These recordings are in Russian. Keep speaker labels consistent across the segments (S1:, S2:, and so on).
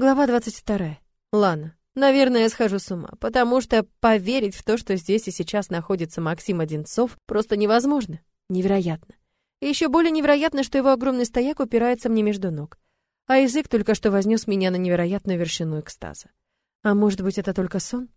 S1: Глава 22. Лана. Наверное, я схожу с ума, потому что поверить в то, что здесь и сейчас находится Максим Одинцов, просто невозможно. Невероятно. И еще более невероятно, что его огромный стояк упирается мне между ног. А язык только что вознес меня на невероятную вершину экстаза. А может быть, это только сон?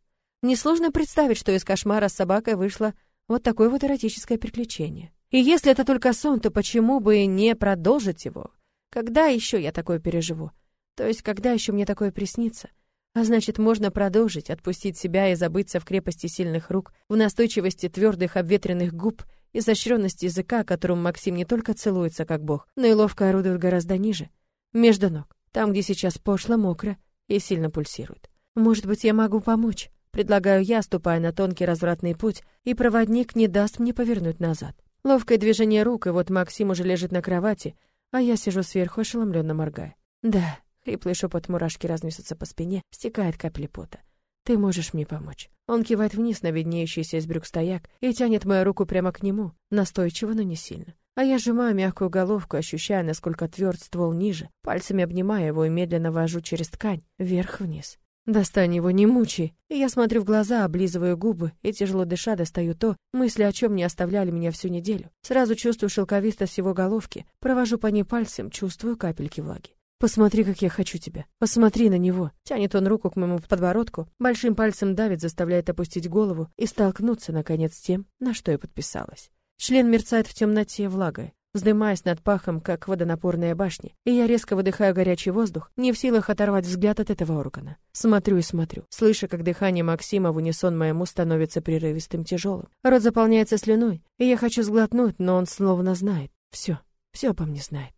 S1: Несложно представить, что из кошмара с собакой вышло вот такое вот эротическое приключение. И если это только сон, то почему бы не продолжить его? Когда еще я такое переживу? То есть, когда еще мне такое приснится? А значит, можно продолжить, отпустить себя и забыться в крепости сильных рук, в настойчивости твердых обветренных губ — изощренность языка, которым Максим не только целуется как бог, но и ловко орудует гораздо ниже, между ног, там, где сейчас пошло, мокро и сильно пульсирует. Может быть, я могу помочь? Предлагаю я, ступая на тонкий развратный путь, и проводник не даст мне повернуть назад. Ловкое движение рук, и вот Максим уже лежит на кровати, а я сижу сверху, ошеломленно моргая. Да, хриплый шепот мурашки разносится по спине, стекает капли пота. Ты можешь мне помочь. Он кивает вниз на виднеющийся из брюк стояк и тянет мою руку прямо к нему, настойчиво, но не сильно. А я сжимаю мягкую головку, ощущая, насколько тверд ствол ниже, пальцами обнимая его и медленно вожу через ткань, вверх-вниз. Достань его, не мучай. И я смотрю в глаза, облизываю губы и, тяжело дыша, достаю то, мысли о чем не оставляли меня всю неделю. Сразу чувствую шелковистость его головки, провожу по ней пальцем, чувствую капельки влаги. Посмотри, как я хочу тебя. Посмотри на него. Тянет он руку к моему подбородку, большим пальцем давит, заставляет опустить голову и столкнуться наконец с тем, на что я подписалась. Член мерцает в темноте влагой, вздымаясь над пахом, как водонапорная башня, и я резко выдыхаю горячий воздух, не в силах оторвать взгляд от этого органа. Смотрю и смотрю, слыша, как дыхание Максима в унисон моему становится прерывистым, тяжелым. Рот заполняется слюной, и я хочу сглотнуть, но он словно знает. Все, все обо мне знает.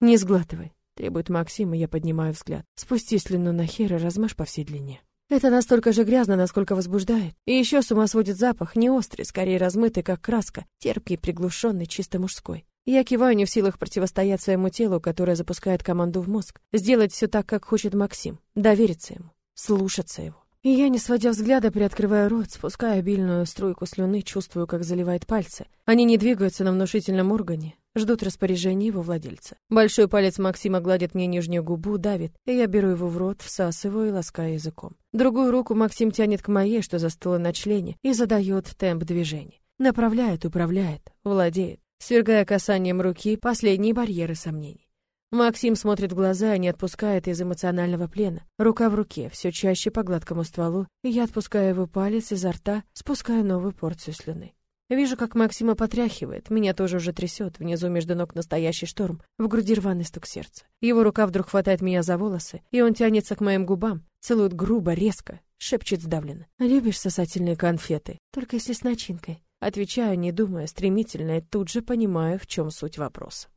S1: Не сглатывай, Требует Максим, и я поднимаю взгляд. Спусти слюну на хер и размажь по всей длине. Это настолько же грязно, насколько возбуждает. И еще с ума сводит запах, не острый, скорее размытый, как краска, терпкий, приглушенный, чисто мужской. Я киваю не в силах противостоять своему телу, которое запускает команду в мозг. Сделать все так, как хочет Максим. Довериться ему. Слушаться его. И я, не сводя взгляда, приоткрываю рот, спуская обильную струйку слюны, чувствую, как заливает пальцы. Они не двигаются на внушительном органе, ждут распоряжения его владельца. Большой палец Максима гладит мне нижнюю губу, давит, и я беру его в рот, всасываю и ласкаю языком. Другую руку Максим тянет к моей, что застыла на члене, и задает темп движений. Направляет, управляет, владеет, свергая касанием руки последние барьеры сомнений. Максим смотрит в глаза и не отпускает из эмоционального плена. Рука в руке, все чаще по гладкому стволу, и я отпускаю его палец изо рта, спуская новую порцию слюны. Вижу, как Максима потряхивает, меня тоже уже трясет, внизу между ног настоящий шторм, в груди рваный стук сердца. Его рука вдруг хватает меня за волосы, и он тянется к моим губам, целует грубо, резко, шепчет сдавленно. «Любишь сосательные конфеты? Только если с начинкой». Отвечаю, не думая, стремительно, и тут же понимаю, в чем суть вопроса.